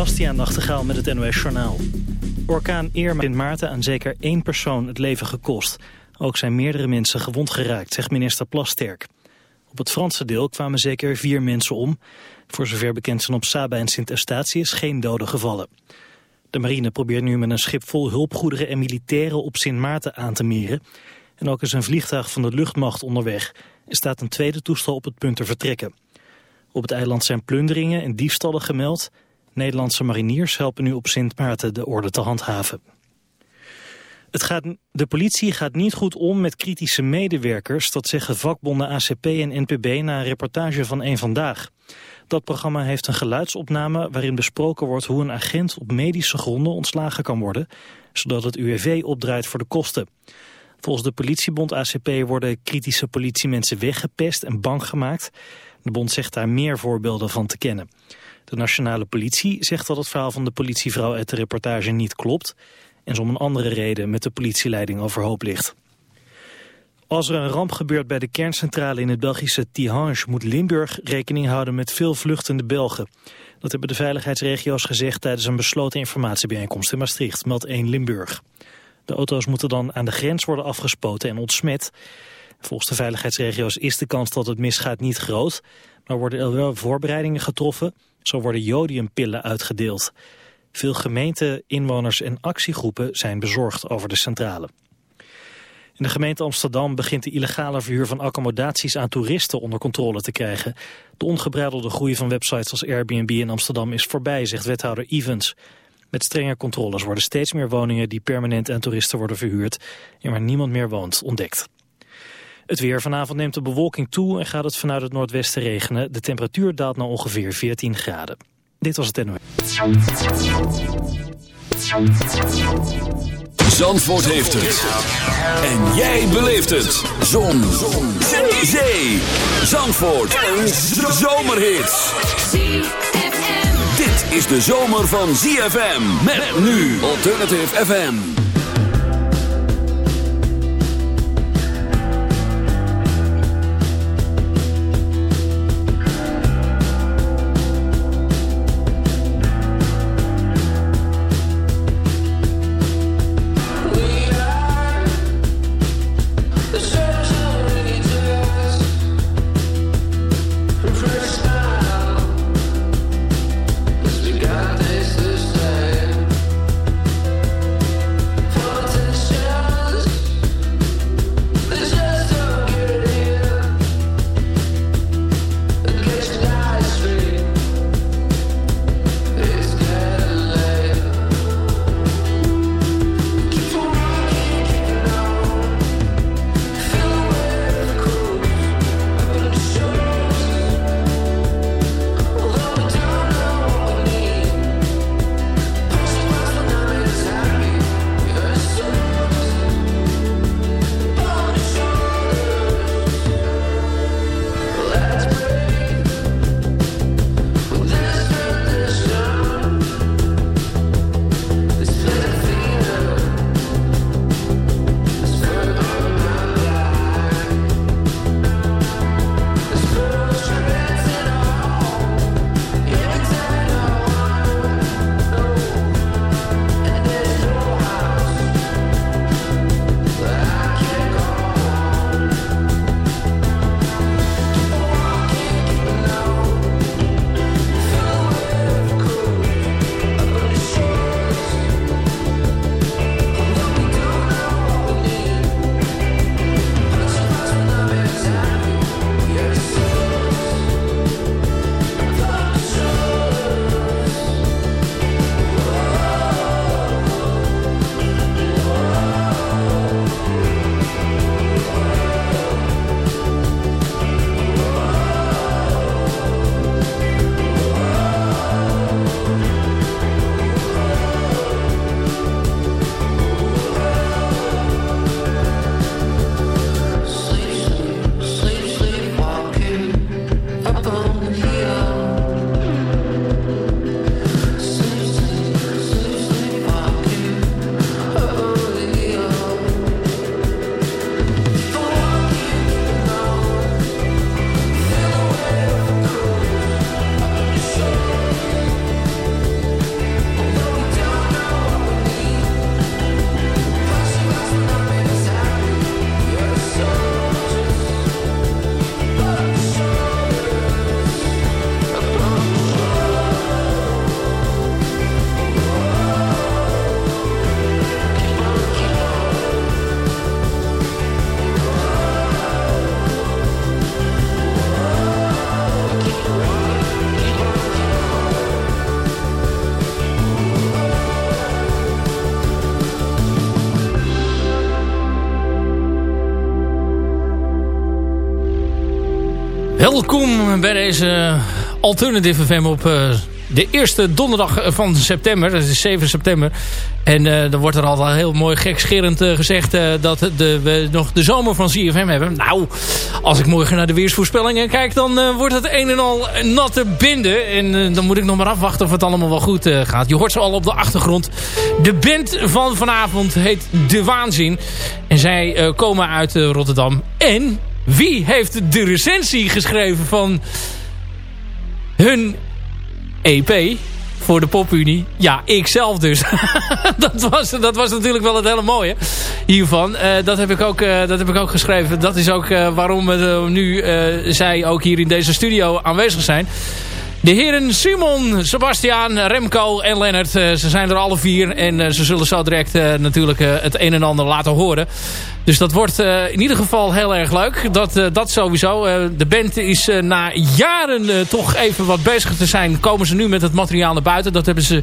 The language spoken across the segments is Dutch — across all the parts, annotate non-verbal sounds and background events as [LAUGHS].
Bastiaan Nachtegaal met het NOS Journaal. Orkaan Irma in Maarten aan zeker één persoon het leven gekost. Ook zijn meerdere mensen gewond geraakt, zegt minister Plasterk. Op het Franse deel kwamen zeker vier mensen om. Voor zover bekend zijn op Saba en Sint-Eustatius geen doden gevallen. De marine probeert nu met een schip vol hulpgoederen en militairen op Sint Maarten aan te meren. En ook is een vliegtuig van de luchtmacht onderweg. Er staat een tweede toestel op het punt te vertrekken. Op het eiland zijn plunderingen en diefstallen gemeld. Nederlandse mariniers helpen nu op Sint Maarten de orde te handhaven. Het gaat, de politie gaat niet goed om met kritische medewerkers, dat zeggen vakbonden ACP en NPB na een reportage van Eén Vandaag. Dat programma heeft een geluidsopname waarin besproken wordt hoe een agent op medische gronden ontslagen kan worden, zodat het UWV opdraait voor de kosten. Volgens de politiebond ACP worden kritische politiemensen weggepest en bang gemaakt. De bond zegt daar meer voorbeelden van te kennen. De nationale politie zegt dat het verhaal van de politievrouw uit de reportage niet klopt... en ze om een andere reden met de politieleiding overhoop ligt. Als er een ramp gebeurt bij de kerncentrale in het Belgische Tihange... moet Limburg rekening houden met veel vluchtende Belgen. Dat hebben de veiligheidsregio's gezegd tijdens een besloten informatiebijeenkomst in Maastricht, meldt 1 Limburg. De auto's moeten dan aan de grens worden afgespoten en ontsmet. Volgens de veiligheidsregio's is de kans dat het misgaat niet groot, maar worden er wel voorbereidingen getroffen. Zo worden jodiumpillen uitgedeeld. Veel gemeenten, inwoners en actiegroepen zijn bezorgd over de centrale. In de gemeente Amsterdam begint de illegale verhuur van accommodaties aan toeristen onder controle te krijgen. De ongebreidelde groei van websites als Airbnb in Amsterdam is voorbij, zegt wethouder Evans. Met strenge controles worden steeds meer woningen die permanent aan toeristen worden verhuurd en waar niemand meer woont ontdekt. Het weer vanavond neemt de bewolking toe en gaat het vanuit het noordwesten regenen. De temperatuur daalt naar ongeveer 14 graden. Dit was het NOS. Zandvoort heeft het. En jij beleeft het. Zon. Zon. Zee. Zandvoort. Een zomerhit. Dit is de zomer van ZFM. Met nu Alternative FM. Welkom bij deze Alternative FM op uh, de eerste donderdag van september. Dat is 7 september. En dan wordt er al heel mooi gekscherend uh, gezegd dat de, we nog de zomer van CFM hebben. Nou, als ik morgen naar de weersvoorspellingen kijk, dan wordt het een en al natte binden. En dan moet ik nog maar afwachten of het allemaal wel goed gaat. Je hoort ze al op de achtergrond. De band van vanavond heet De Waanzin. En zij komen uit Rotterdam. En wie heeft de recensie geschreven van hun EP voor de popunie? Ja, ik zelf dus. [LAUGHS] dat, was, dat was natuurlijk wel het hele mooie hiervan. Uh, dat, heb ik ook, uh, dat heb ik ook geschreven. Dat is ook uh, waarom nu zij ook hier in deze studio aanwezig zijn. De heren Simon, Sebastiaan, Remco en Lennart. ze zijn er alle vier. En ze zullen zo direct natuurlijk het een en ander laten horen. Dus dat wordt in ieder geval heel erg leuk. Dat, dat sowieso. de band is na jaren toch even wat bezig te zijn. Komen ze nu met het materiaal naar buiten. Dat hebben ze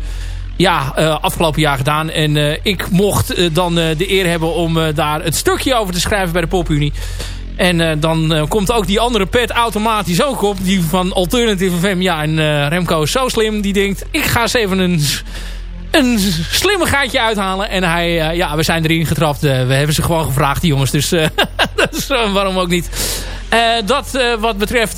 ja, afgelopen jaar gedaan. En ik mocht dan de eer hebben om daar het stukje over te schrijven bij de PopUnie. En uh, dan uh, komt ook die andere pet automatisch ook op. Die van Alternative FM. Ja, en uh, Remco is zo slim. Die denkt, ik ga eens even een, een slimme gaatje uithalen. En hij, ja, we zijn erin getrapt. we hebben ze gewoon gevraagd, die jongens. Dus, [LAUGHS] dus waarom ook niet. dat wat betreft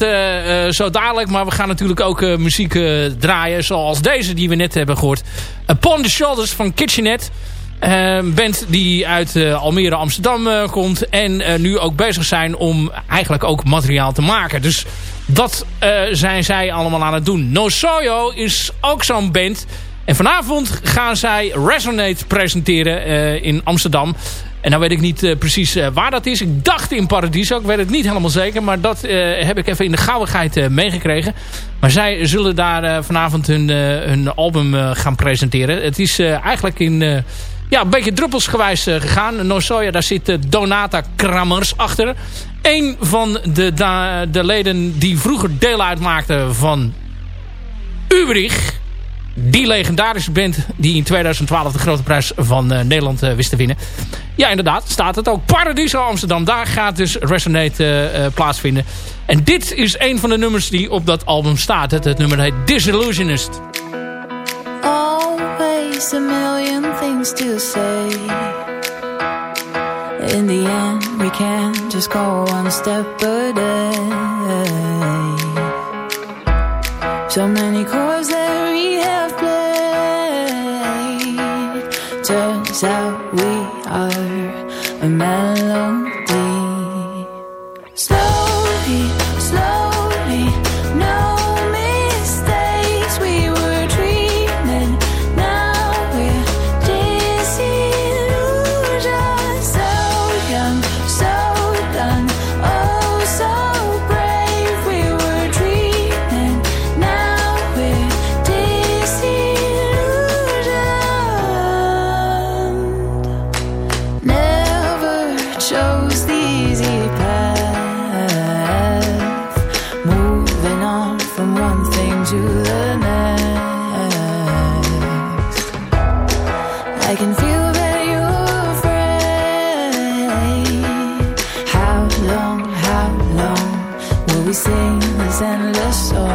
zo dadelijk. Maar we gaan natuurlijk ook muziek draaien. Zoals deze die we net hebben gehoord. Upon the Shoulders van Kitchenet. Een band die uit uh, Almere Amsterdam uh, komt. En uh, nu ook bezig zijn om eigenlijk ook materiaal te maken. Dus dat zijn zij allemaal aan het doen. No Soyo is ook zo'n band. En vanavond gaan zij Resonate presenteren in Amsterdam. En nou weet ik niet precies waar dat is. Ik dacht in Paradiso. Ik weet het niet helemaal zeker. Maar dat heb ik even in de gauwigheid meegekregen. Maar zij zullen daar vanavond hun, hun album gaan presenteren. Het is eigenlijk in ja, een beetje druppelsgewijs uh, gegaan. Nozoya, daar zit uh, Donata Krammers achter. Een van de, de leden die vroeger deel uitmaakten van Ubrich. Die legendarische band die in 2012 de grote prijs van uh, Nederland wist te winnen. Ja, inderdaad, staat het ook. Paradiso Amsterdam, daar gaat dus Resonate plaatsvinden. En dit is een van de nummers die op dat album staat. Het, het nummer heet Disillusionist. A million things to say. In the end, we can just go one step a day. So many chords we sing this endless song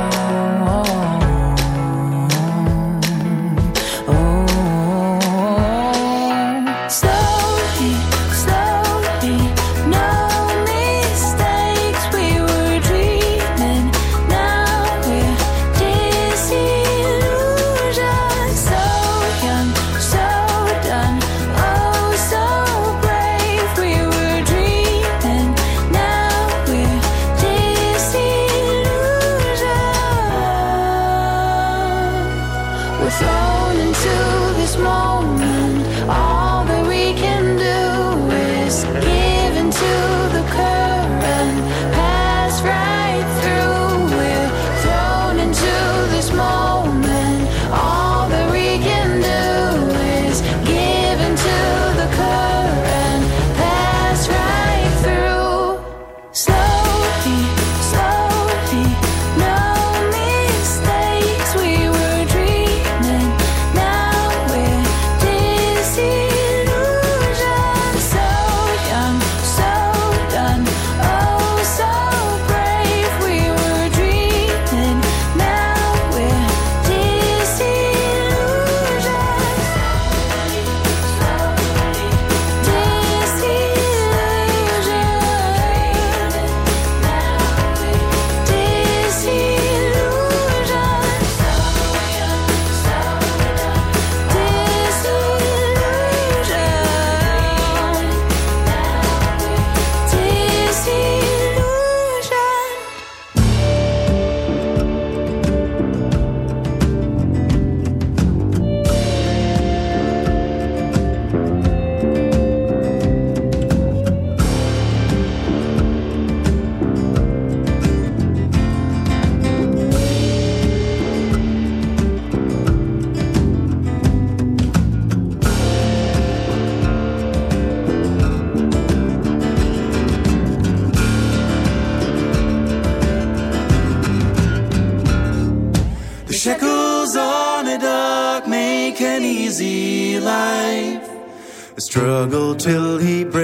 struggle till he breaks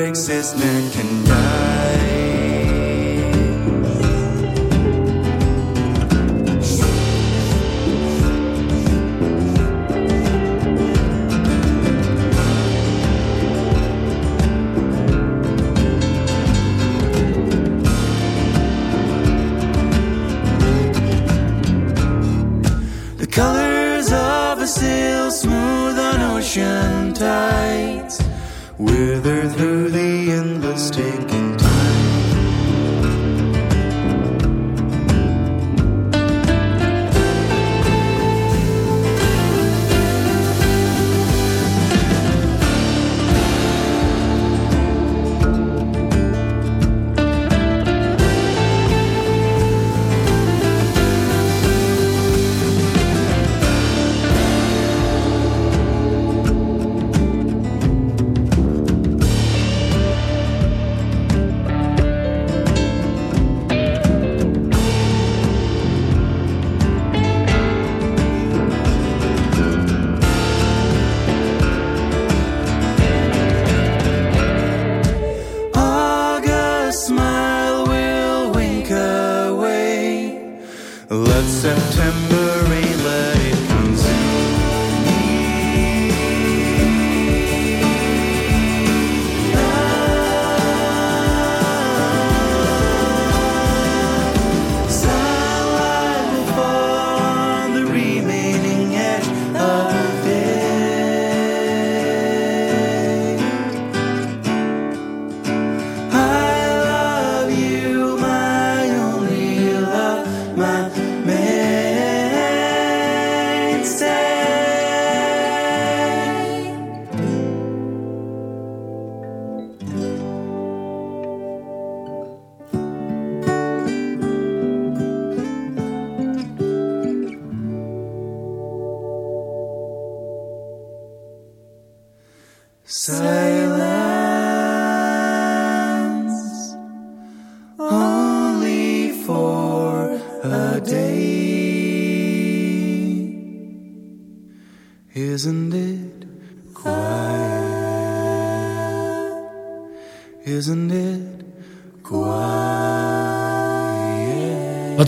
Let September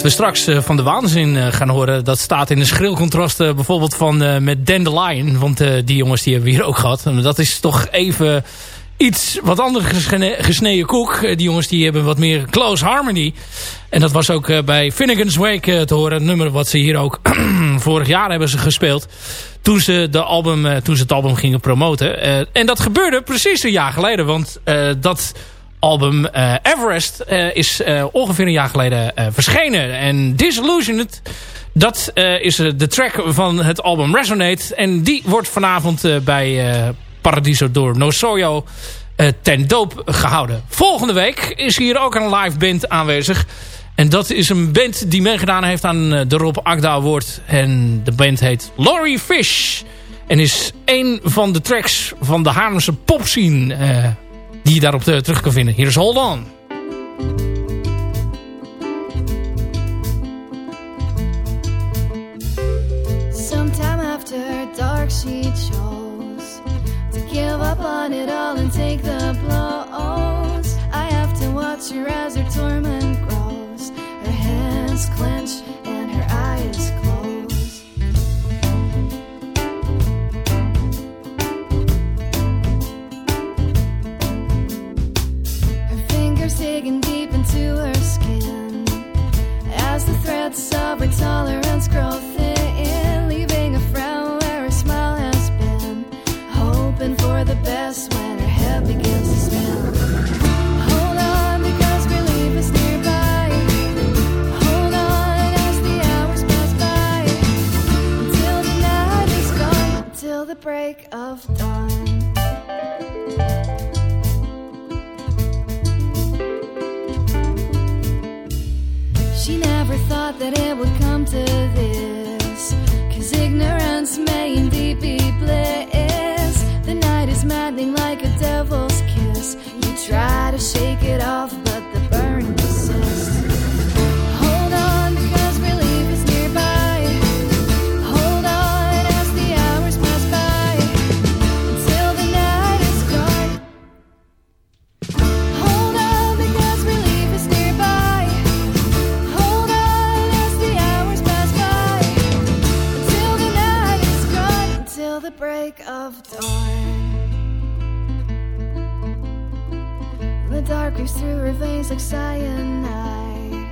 We straks uh, van de waanzin uh, gaan horen... dat staat in een schril contrast uh, bijvoorbeeld van met Dandelion. Want die jongens die hebben we hier ook gehad. En dat is toch even iets wat anders gesne gesneden koek. Die jongens die hebben wat meer close harmony. En dat was ook bij Finnegan's Wake te horen. Een nummer wat ze hier ook [CLEARS THROAT] vorig jaar hebben gespeeld toen ze, de album, toen ze het album gingen promoten. En dat gebeurde precies een jaar geleden. Want dat album Everest is ongeveer een jaar geleden verschenen. En Disillusioned, dat is de track van het album Resonate. En die wordt vanavond bij Paradiso door No Soyo ten doop gehouden. Volgende week is hier ook een live band aanwezig. En dat is een band die meegedaan heeft aan eh, de Rob Agda Award. En de band heet Laurie Fish. En is een van de tracks van de Haarlemse popscene die je daarop uh, terug kan vinden. Hier is Hold On. Sometime after dark she chose To give up on it all and take the blows I have to watch her as her torment grows hands clench let sober tolerance grow thin, leaving a frown where a smile has been. Hoping for the best when her head begins to spin. Hold on, because relief is nearby. Hold on as the hours pass by. Until the night is gone, the break of dawn. She never thought that it would come to this. Cause ignorance may indeed be bliss. The night is maddening like a devil's kiss. You try to shake it off, but Through her veins like cyanide.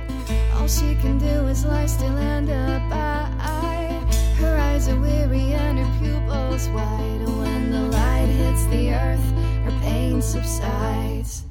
All she can do is lie still and abide. Her eyes are weary and her pupils wide. When the light hits the earth, her pain subsides.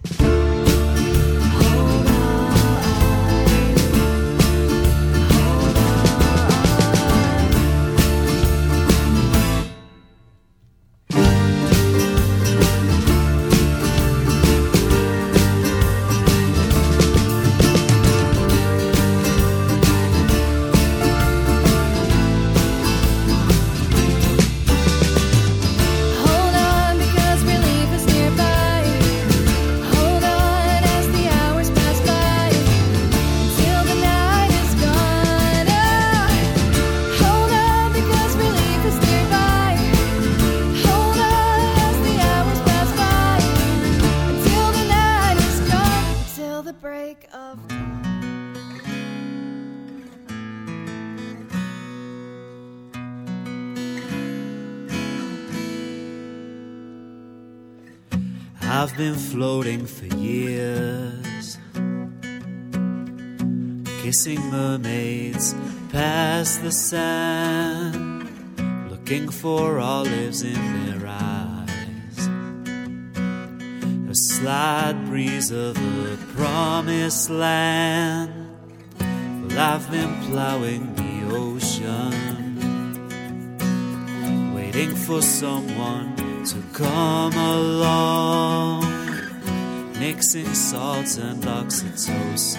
Been floating for years, kissing mermaids past the sand, looking for olives in their eyes. A slight breeze of the promised land. Well, I've been plowing the ocean waiting for someone to come along, mixing salts and oxytocin,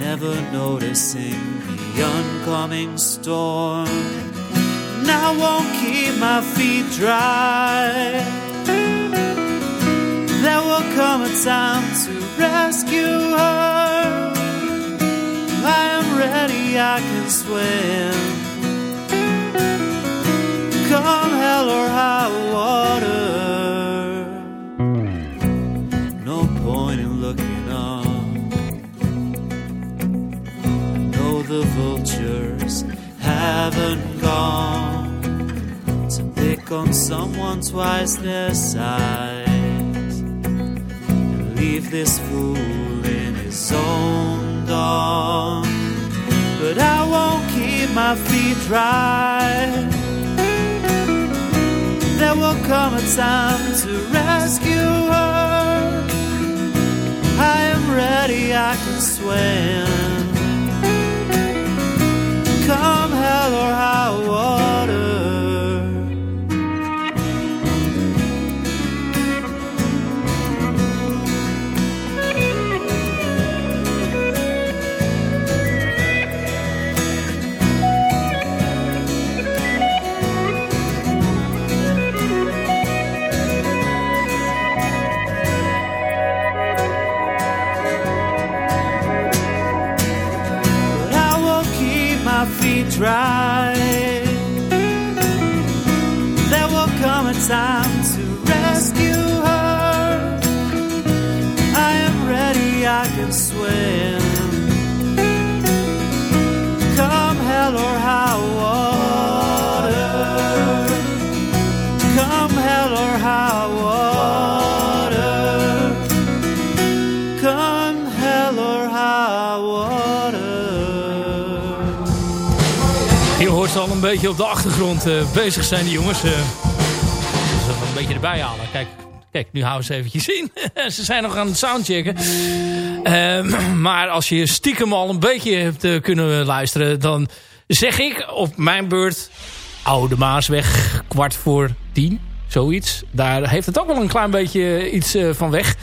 never noticing the oncoming storm. And I won't keep my feet dry. There will come a time to rescue her. I am ready, I can swim hell or high water. No point in looking up. Know the vultures haven't gone to pick on someone twice their size and leave this fool in his own dawn. But I won't keep my feet dry there will come a time to rescue her. I am ready, I can swim. Come hell or high dry. There will come a time to rescue her. I am ready, I can swim. Beetje op de achtergrond eh, bezig zijn, die jongens. ze wel een beetje erbij halen. Kijk, kijk nu houden ze eventjes in. [LAUGHS] ze zijn nog aan het soundchecken. Ehm, maar als je stiekem al een beetje hebt eh, kunnen luisteren... dan zeg ik op mijn beurt... Oude Maasweg, kwart voor tien, zoiets. Daar heeft het ook wel een klein beetje iets van weg.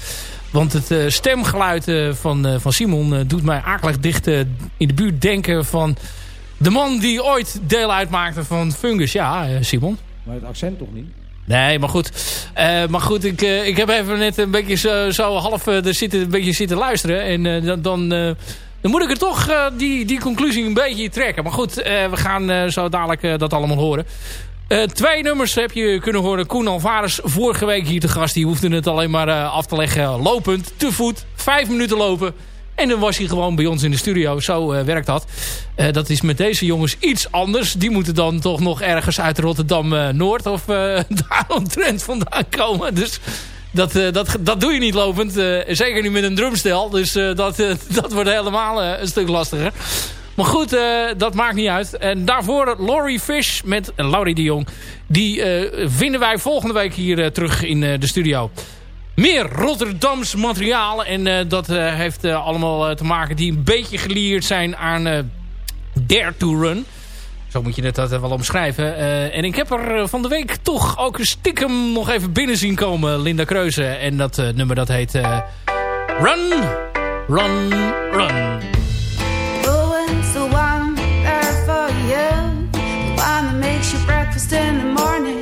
Want het stemgeluid van, van Simon doet mij akelig dicht in de buurt denken van... De man die ooit deel uitmaakte van Fungus. Ja, eh, Simon. Maar het accent toch niet? Nee, maar goed. Eh, maar goed, ik, eh, ik heb even net een beetje zo, zo half er zitten, een beetje zitten luisteren. En dan, dan, dan moet ik er toch die, die conclusie een beetje trekken. Maar goed, we gaan zo dadelijk dat allemaal horen. Twee nummers heb je kunnen horen. Koen Alvarez vorige week hier te gast. Die hoefde het alleen maar af te leggen lopend, te voet. Vijf minuten lopen. En dan was hij gewoon bij ons in de studio. Zo werkt dat. dat is met deze jongens iets anders. Die moeten dan toch nog ergens uit Rotterdam-Noord of [LAUGHS] daar omtrent vandaan komen. Dus dat, dat, dat doe je niet lopend. zeker niet met een drumstel. Dus dat, [LAUGHS] dat wordt helemaal een stuk lastiger. Maar goed, dat maakt niet uit. En daarvoor Laurie Fish met Laurie de Jong. Die vinden wij volgende week hier terug in de studio. Meer Rotterdams materiaal. En dat heeft allemaal te maken die een beetje gelieerd zijn aan Dare to Run. Zo moet je het dat wel omschrijven. en ik heb er van de week toch ook een stiekem nog even binnen zien komen. Linda Kreuze. En dat nummer dat heet Run, Run, Run. breakfast in the morning?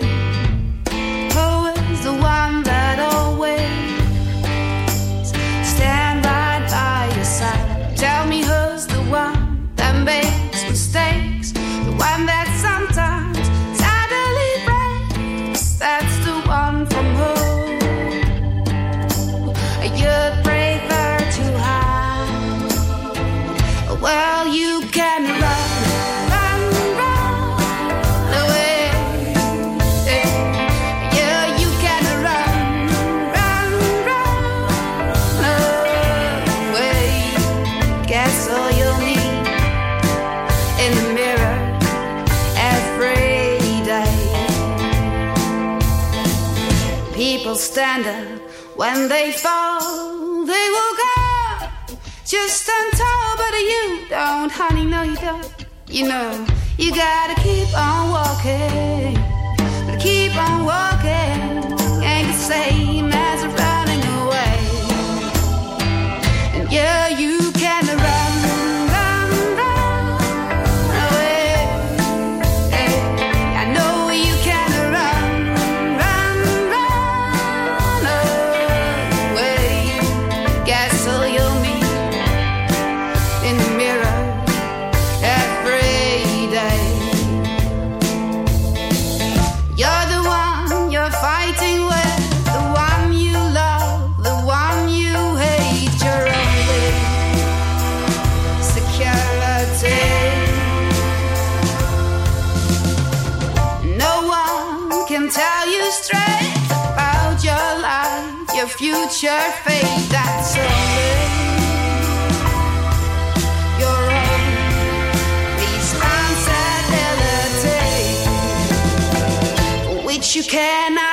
When they fall. They will go just tall, but you don't, honey. No, you don't. You know, you gotta keep on walking, keep on walking. Ain't the same as running away. And yeah, you can run. Future fate that's only your own which you cannot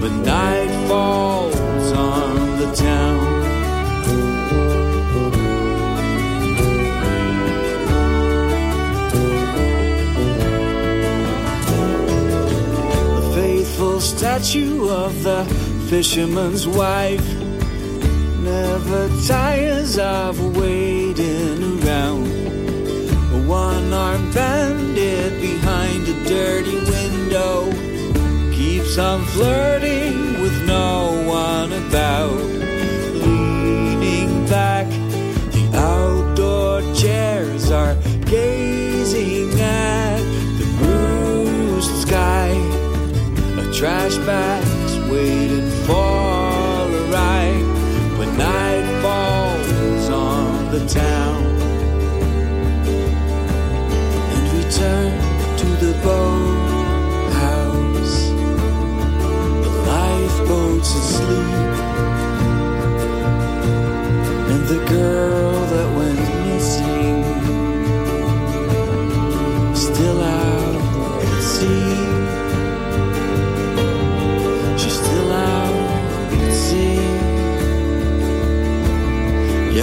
but night falls on the town. The faithful statue of the fisherman's wife never tires of waiting around one-armed bandit behind a dirty window some flirting with no one about. Leaning back, the outdoor chairs are gazing at the bruised sky. A trash bag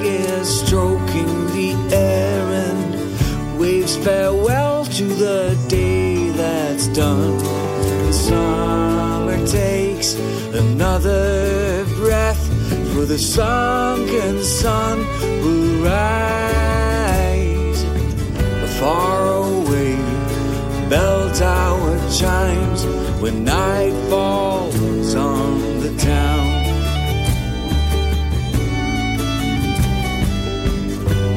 is stroking the air and waves farewell to the day that's done. The summer takes another breath, for the sunken sun will rise far away. Bell tower chimes when night falls on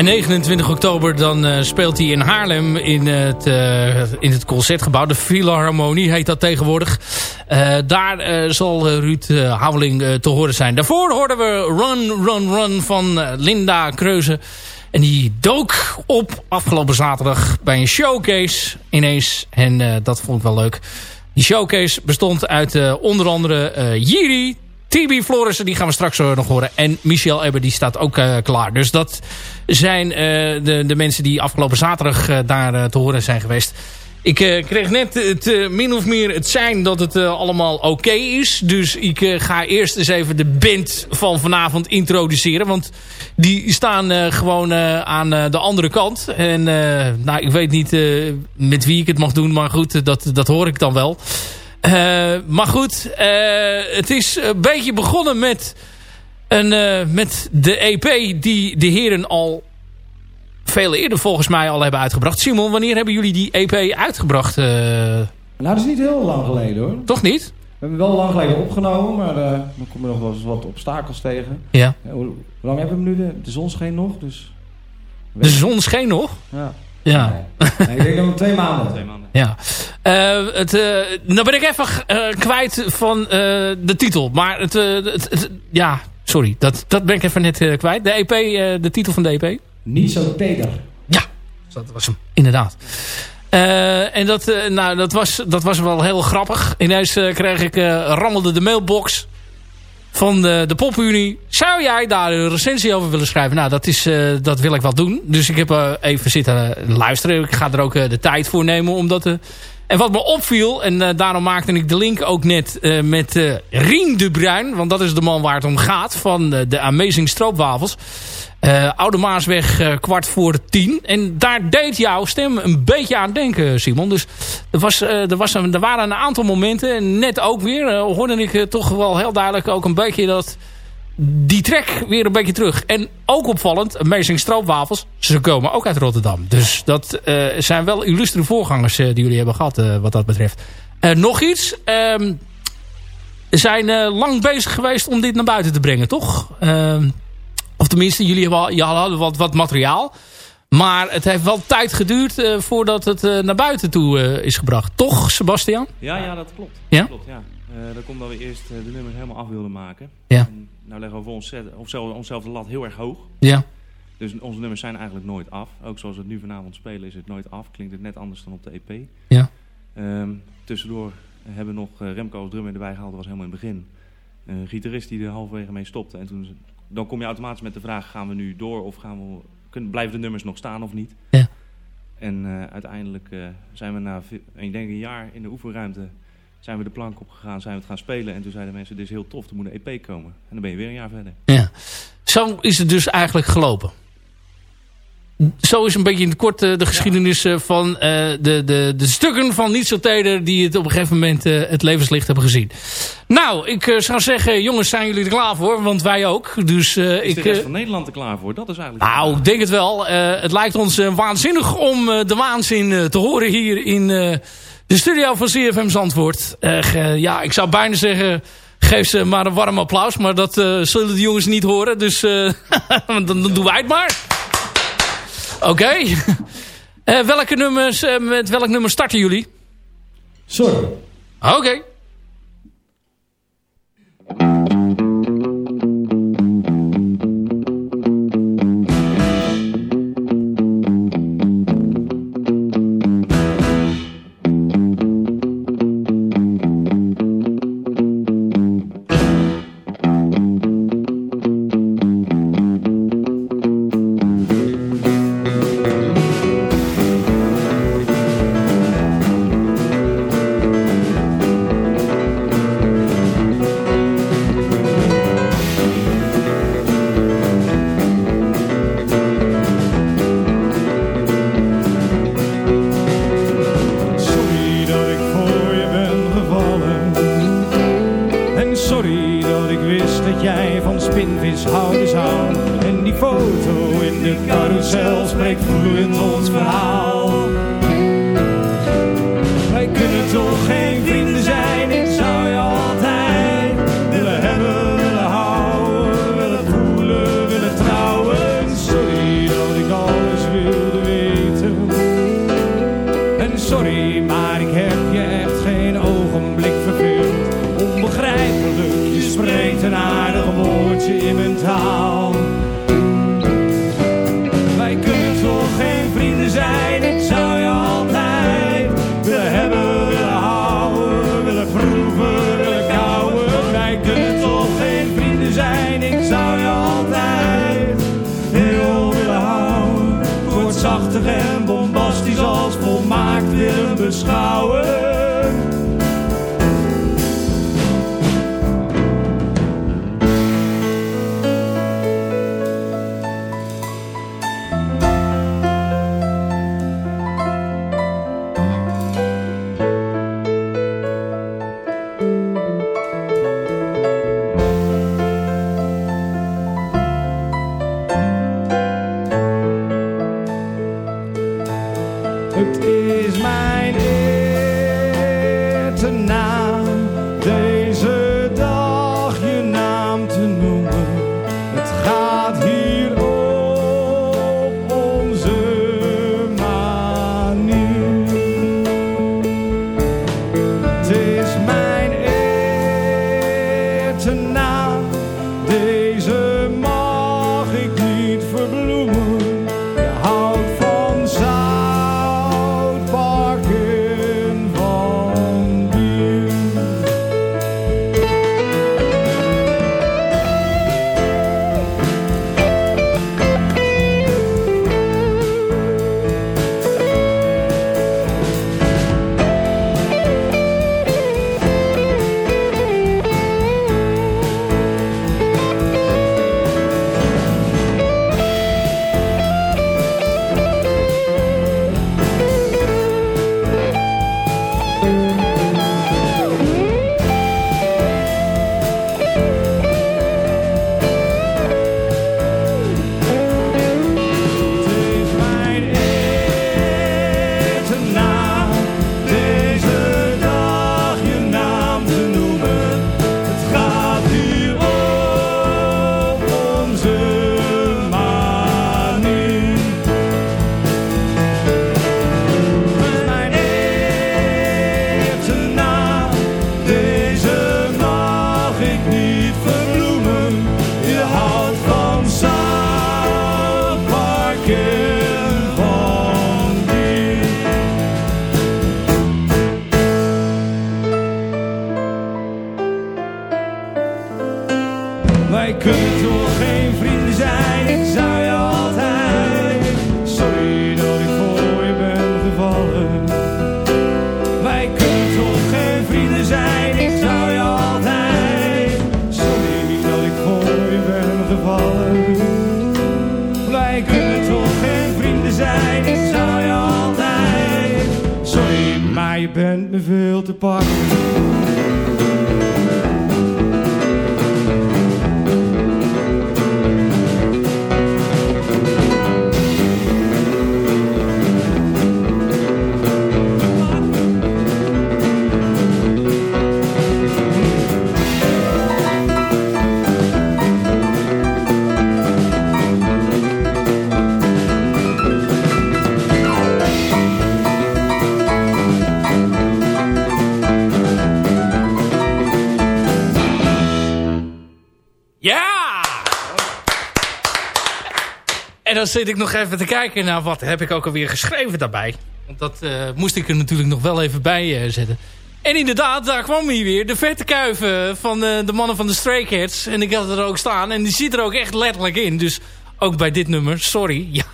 En 29 oktober dan eh, speelt hij in Haarlem in het, eh, in het Concertgebouw. De Philharmonie heet dat tegenwoordig. Eh, daar zal Ruud Houweling te horen zijn. Daarvoor hoorden we Run, Run, Run van Linda Kreuze. En die dook op afgelopen zaterdag bij een showcase ineens. En dat vond ik wel leuk. Die showcase bestond uit onder andere Jiri, TB Florissen, die gaan we straks nog horen. En Michel Ebber, die staat ook uh, klaar. Dus dat zijn uh, de, de mensen die afgelopen zaterdag daar te horen zijn geweest. Ik kreeg net het, min of meer het zijn dat het allemaal oké is. Dus ik ga eerst eens even de band van vanavond introduceren. Want die staan gewoon aan de andere kant. En nou, ik weet niet met wie ik het mag doen. Maar goed, dat, dat hoor ik dan wel. Uh, maar goed, uh, het is een beetje begonnen met, een, uh, met de EP die de heren al veel eerder volgens mij al hebben uitgebracht. Simon, wanneer hebben jullie die EP uitgebracht? Nou, dat is niet heel lang geleden hoor. Toch niet? We hebben wel lang geleden opgenomen, maar dan kom je nog wel eens wat obstakels tegen. Ja. hoe, hoe, lang hebben we hem nu? De, de zon scheen nog, dus... De zon scheen nog? Ja. Ja. Nee. nee, ik denk nog twee maanden. Twee maanden. Ja. Uh, het, uh, nou ben ik even uh, kwijt van de titel. Maar het, het, het, ja, sorry. Dat, dat ben ik even net kwijt. De EP, de titel van de EP. Niet zo teder. Ja, dat was hem. Inderdaad. en dat, nou, dat, was, dat was wel heel grappig. Ineens kreeg ik, rammelde de mailbox van de, de popunie. Zou jij daar een recensie over willen schrijven? Nou, dat, is, uh, dat wil ik wel doen. Dus ik heb uh, even zitten luisteren. Ik ga er ook de tijd voor nemen om dat. En wat me opviel, en daarom maakte ik de link ook net met Rien de Bruin. Want dat is de man waar het om gaat, van de Amazing Stroopwafels. Uh, Oude Maasweg uh, kwart voor tien. En daar deed jouw stem een beetje aan denken, Simon. Dus er, was, uh, er, was er waren een aantal momenten. En net ook weer hoorde ik toch wel heel duidelijk ook een beetje dat... Die trek weer een beetje terug. En ook opvallend, Amazing Stroopwafels, ze komen ook uit Rotterdam. Dus dat zijn wel illustere voorgangers die jullie hebben gehad wat dat betreft. nog iets. Um, zijn lang bezig geweest om dit naar buiten te brengen, toch? Ehm, of tenminste, jullie hebben, hadden wat, wat materiaal. Maar het heeft wel tijd geduurd uh, voordat het uh, naar buiten toe uh, is gebracht. Toch, Sebastian? Ja, ja dat klopt. Ja? Dat klopt, ja. dat komt dat we eerst de nummers helemaal af wilden maken. Ja. En nou leggen we voor ons, onszelf, onszelf de lat heel erg hoog. Ja. Dus onze nummers zijn eigenlijk nooit af. Ook zoals we het nu vanavond spelen is het nooit af. Klinkt het net anders dan op de EP. Ja. Um, tussendoor hebben we nog Remco als drummer erbij gehaald. Dat was helemaal in het begin. Een gitarist die er halverwege mee stopte. En toen dan kom je automatisch met de vraag: gaan we nu door of gaan we, kunnen, blijven de nummers nog staan of niet? Ja. En uh, uiteindelijk uh, zijn we na, ik denk een jaar in de oefenruimte, zijn we de plank opgegaan, zijn we het gaan spelen. En toen zeiden mensen: dit is heel tof, er moet een EP komen. En dan ben je weer een jaar verder. Ja. Zo is het dus eigenlijk gelopen. Zo is een beetje in het kort de geschiedenis van de, de, de stukken van Niet Zo Teder... die het op een gegeven moment het levenslicht hebben gezien. Nou, ik zou zeggen, jongens, zijn jullie er klaar voor? Want wij ook. Dus, is ik, de rest van Nederland er klaar voor? Dat is eigenlijk... Nou, ik denk het wel. het lijkt ons waanzinnig om de waanzin te horen hier in de studio van CFM Zandvoort. ja, ik zou bijna zeggen geef ze maar een warm applaus. Maar dat uh, zullen de jongens niet horen. Dus uh, [LAUGHS] dan, dan, doen wij het maar. Oké. Okay. [LAUGHS] Uh, welke nummers, met welk nummer starten jullie? Sorry. Oké. Okay. Wij kunnen toch geen vrienden zit ik nog even te kijken naar wat heb ik ook alweer geschreven daarbij. Want dat eh, moest ik er natuurlijk nog wel even bij eh, zetten. En inderdaad, daar kwam hij weer. De vette kuiven van de, de mannen van de Stray Cats. En ik had er ook staan. En die zit er ook echt letterlijk in. Dus ook bij dit nummer, sorry. [LAUGHS] Ja.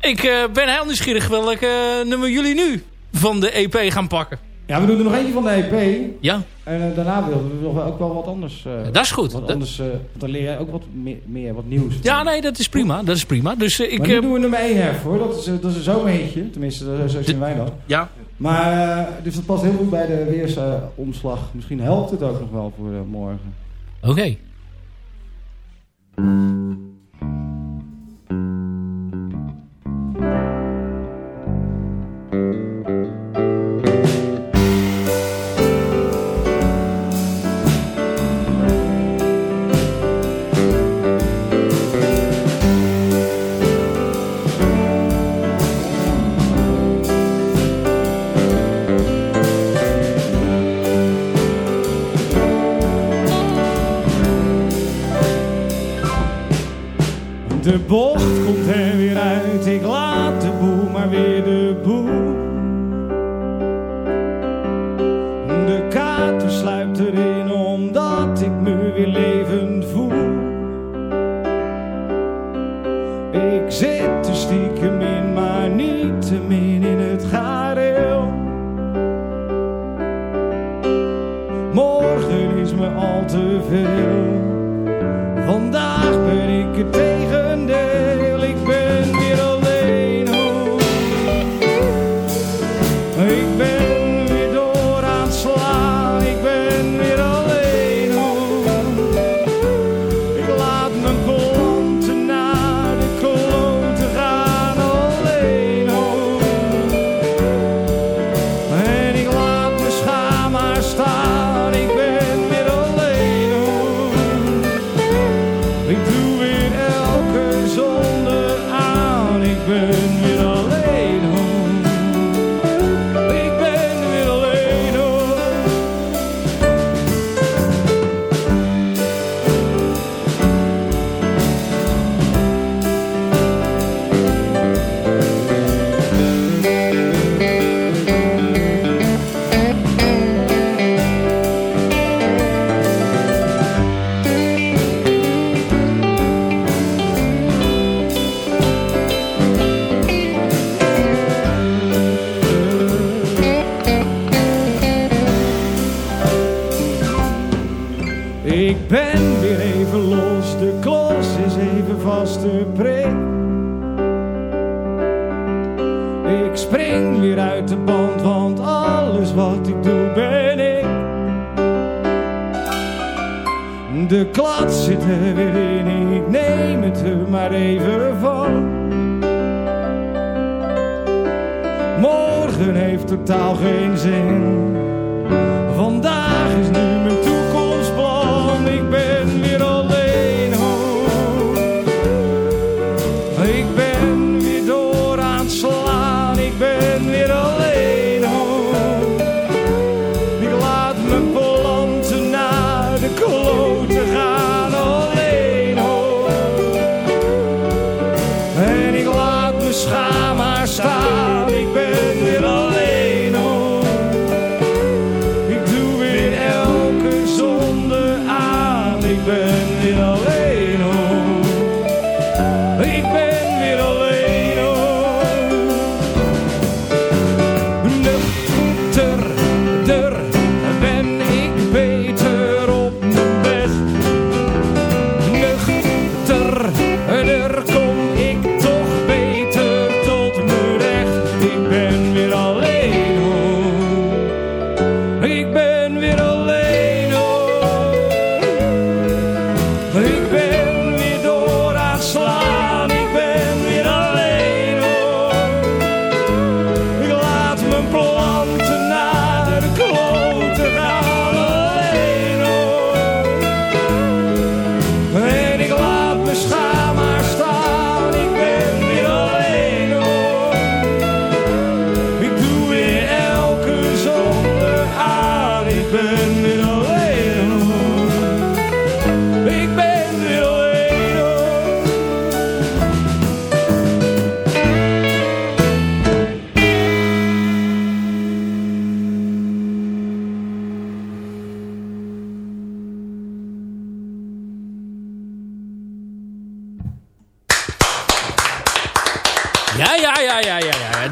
Ik eh, ben heel nieuwsgierig welk nummer jullie nu van de EP gaan pakken. Ja, we doen er nog eentje van de EP. Ja. En eh, daarna wilden we nog ook wel wat anders. eh, Dat is goed. Wat Dat- anders, eh, dan leer jij ook wat meer, meer wat nieuws. Ja, nee, dat is prima. Dat is prima. Dus ik... maar nu doen we nummer 1 hef hoor. Dat is, dat is een zomerhitje. Tenminste, zo zien wij dat. ja. Maar, dus dat past heel goed bij de weersomslag. Misschien helpt het ook nog wel voor morgen. Oké. Komt er weer uit, ik laat de boel maar weer de boel. De kater sluipt erin omdat ik me weer levend De klad zit er weer in, ik neem het er maar even van. Morgen heeft totaal geen zin.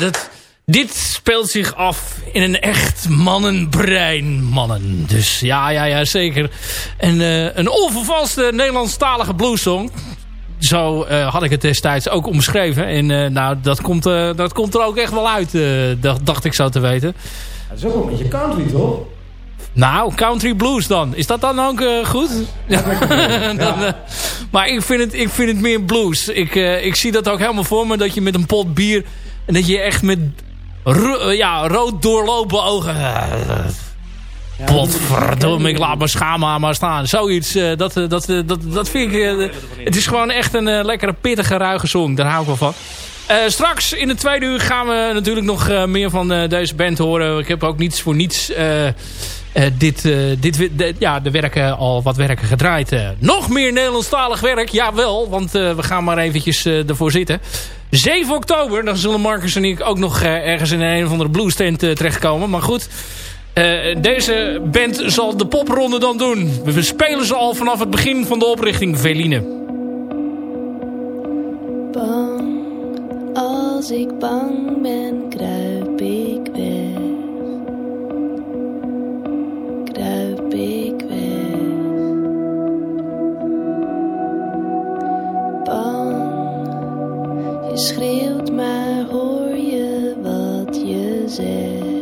Dat, dit speelt zich af in een echt mannenbrein, mannen. Dus ja, ja, ja, zeker. En uh, een onvervalste Nederlandstalige bluesong. Zo uh, had ik het destijds ook omschreven. En uh, nou, dat komt, dat komt er ook echt wel uit, dacht, dacht ik zo te weten. Dat is ook wel een beetje country, toch? Nou, country blues dan. Is dat dan ook uh, goed? Ja. [LAUGHS] dan, uh, maar ik vind, het, ik vind het meer blues. Ik, uh, ik zie dat ook helemaal voor me. Dat je met een pot bier... En dat je echt met ja, rood doorlopen ogen... Potverdomme, ik laat mijn schaam maar staan. Zoiets, dat, dat, dat, dat vind ik... het is gewoon echt een lekkere, pittige, ruige song. Daar hou ik wel van. Straks in de tweede uur gaan we natuurlijk nog meer van deze band horen. Ik heb ook niets voor niets dit, dit, de, ja, de werken, al wat werken gedraaid. nog meer Nederlandstalig werk, jawel. Want we gaan maar eventjes ervoor zitten. 7 oktober, dan zullen Marcus en ik ook nog ergens in een of andere blues tent terechtkomen. Maar goed... deze band zal de popronde dan doen. We spelen ze al vanaf het begin van de oprichting Veline. Als ik bang ben, kruip ik weg. Bang, je schreeuwt, maar hoor je wat je zegt.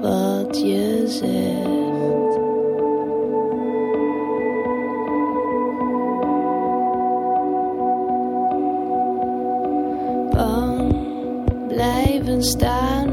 Wat je zegt. blijven staan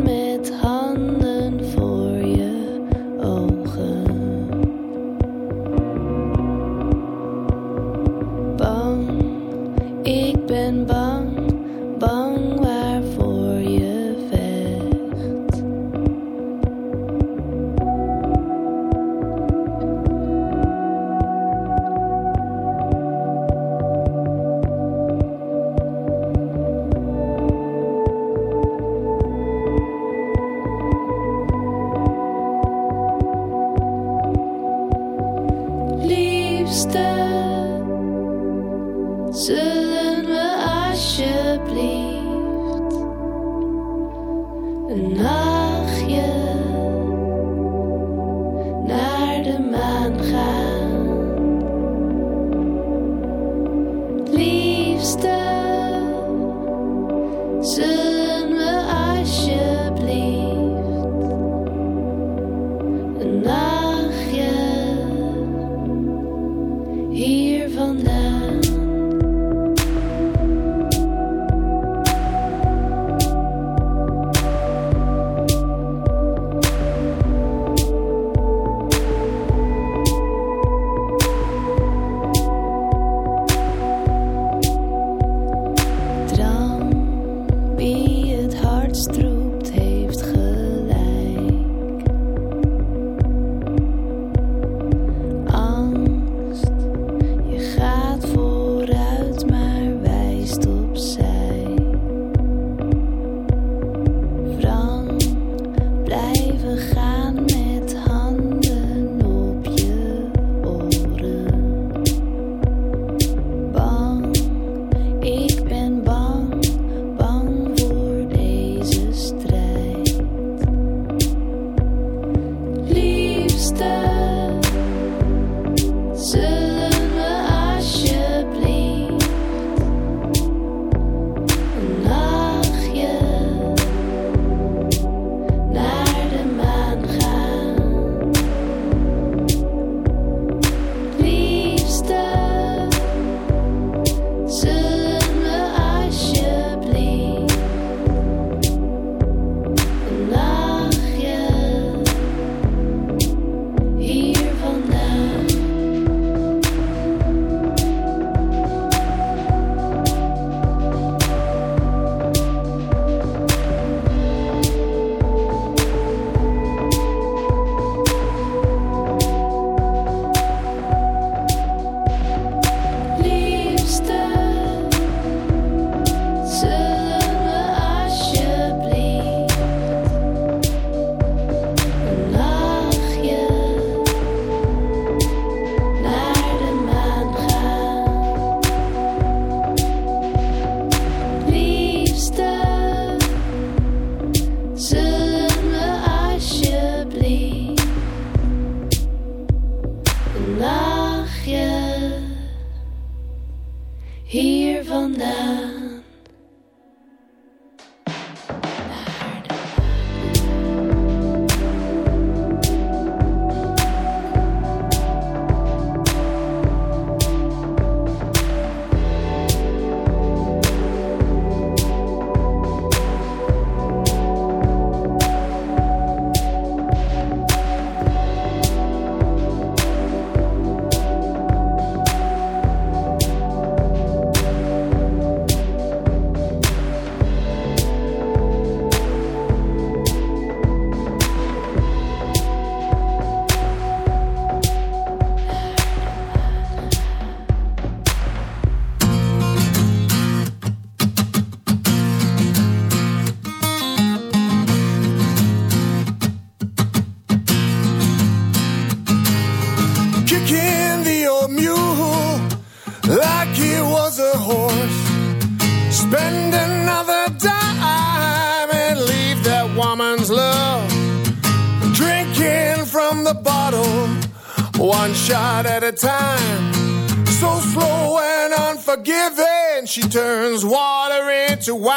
and unforgiving, she turns water into wine.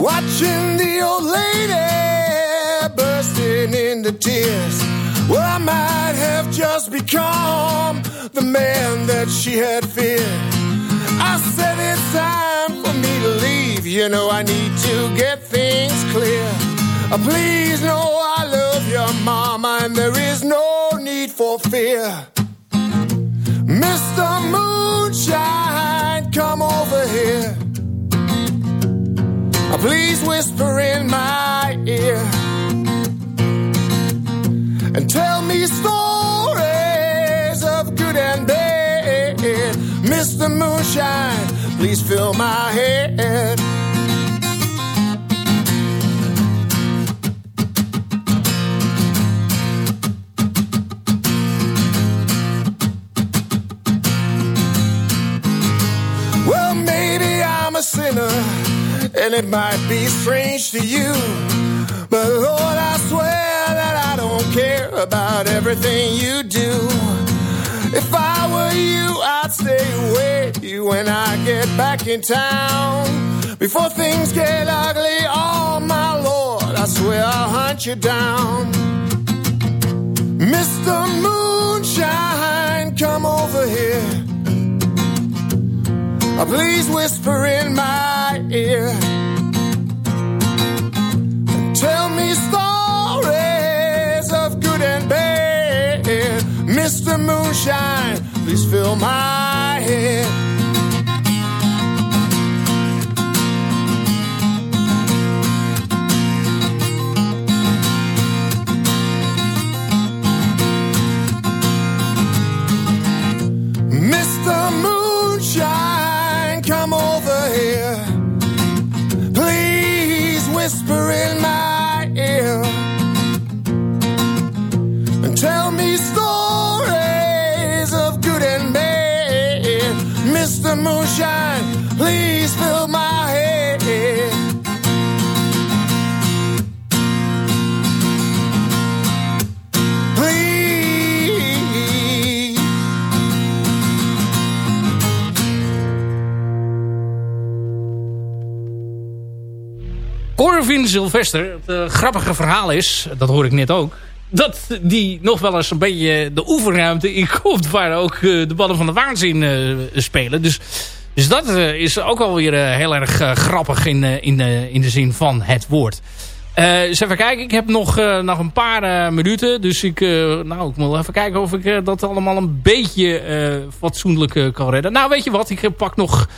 Watching the old lady bursting into tears. Well, I might have just become the man that she had You know, I need to get things clear. Uh, please know I love your mama, and there is no need for fear. Mr. Moonshine, come over here. Uh, Please whisper in my ear and tell me stories of good and bad. Mr. Moonshine, please fill my head. And it might be strange to you. But Lord, I swear that I don't care about everything you do. If I were you, I'd stay away when I get back in town. Before things get ugly, oh my Lord, I swear I'll hunt you down. Mr. Moonshine, come over here. Please whisper in my ear. Mr. Moonshine, please fill my head. Corvin Sylvester, het eh, grappige verhaal is, dat hoor ik net ook... dat die nog wel eens een beetje de oefenruimte inkomt... [LAUGHS] waar ook eh, de ballen van de waanzin eh, spelen. Dus, dus dat is ook alweer heel erg grappig in, in, in de zin van het woord. Eens even kijken, ik heb nog, nog een paar minuten. Dus ik, nou, ik moet even kijken of ik dat allemaal een beetje fatsoenlijk kan redden. Nou, weet je wat, ik pak nog...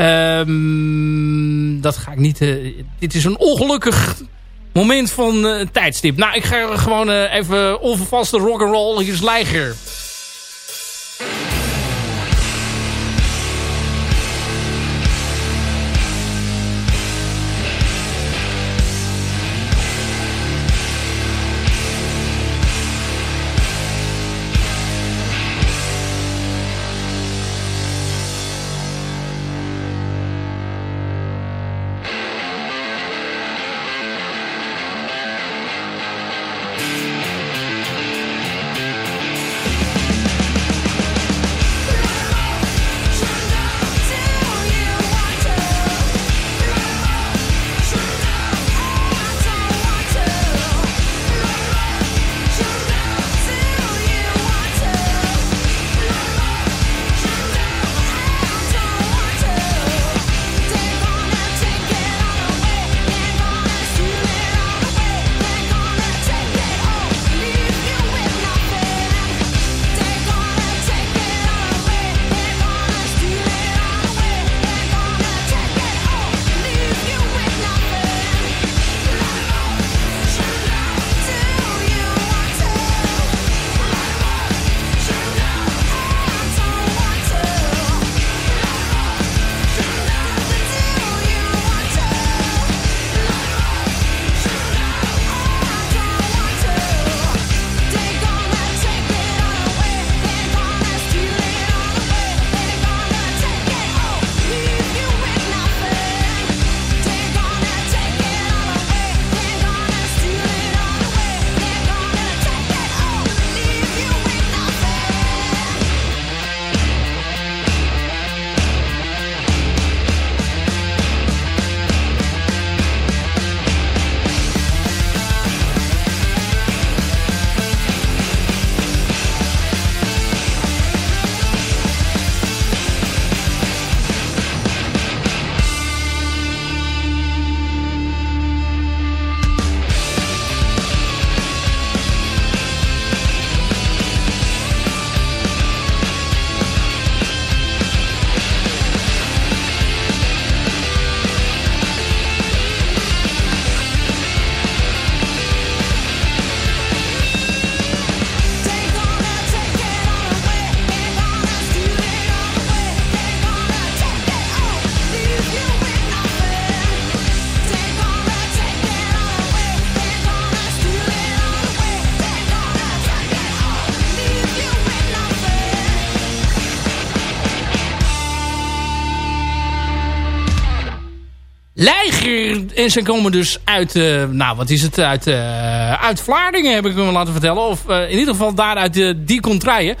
Ehm, dat ga ik niet... eh, dit is een ongelukkig moment van een tijdstip. Nou, ik ga gewoon eh, even onvervaste rock'n'roll. Hier is Leiger. En ze komen dus uit, uh, nou wat is het, uit, uh, uit Vlaardingen heb ik me laten vertellen. Of uh, in ieder geval daar uit die contraien.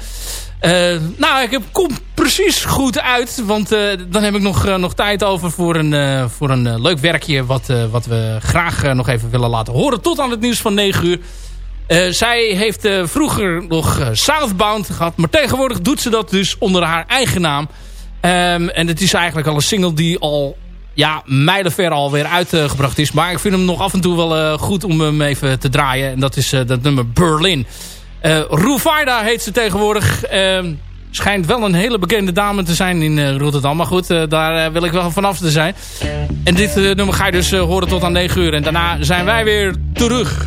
nou, ik heb, kom precies goed uit. Want dan heb ik nog, nog tijd over voor een, voor een leuk werkje. Wat, wat we graag nog even willen laten horen. Tot aan het nieuws van 9 uur. zij heeft vroeger nog Southbound gehad. Maar tegenwoordig doet ze dat dus onder haar eigen naam. Um, en het is eigenlijk al een single die al ja, mijlenver alweer uitgebracht is. Maar ik vind hem nog af en toe wel uh, goed om hem even te draaien. En dat is uh, dat nummer Berlin. Uh, heet ze tegenwoordig. Ehm, schijnt wel een hele bekende dame te zijn in Rotterdam. Maar goed, daar wil ik wel vanaf te zijn. En dit nummer ga je dus horen tot aan 9 uur. En daarna zijn wij weer terug.